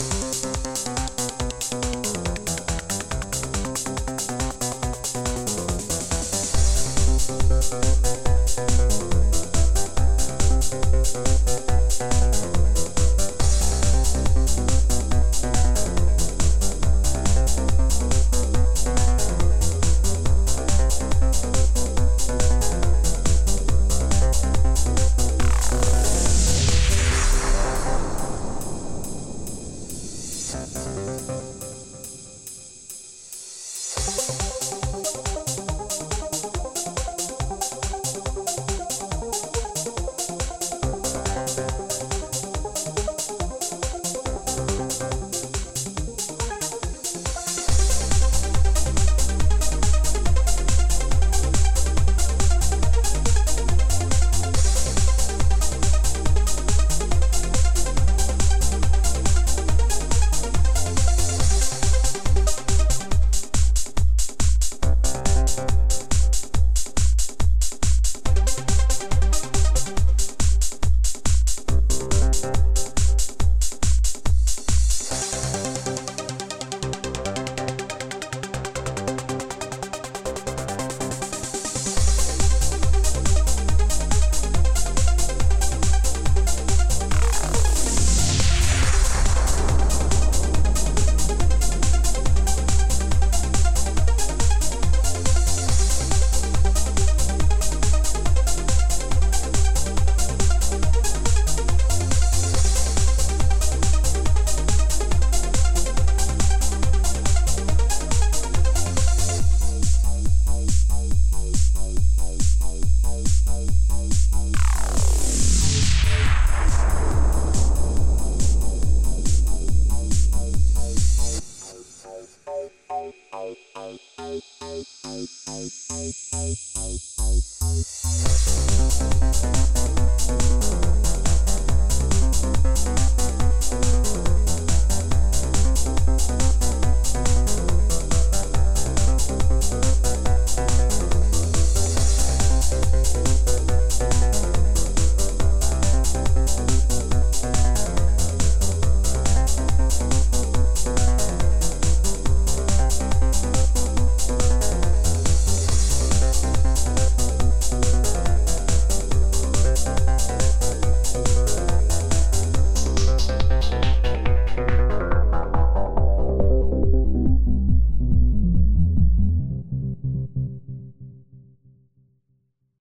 you Thank you.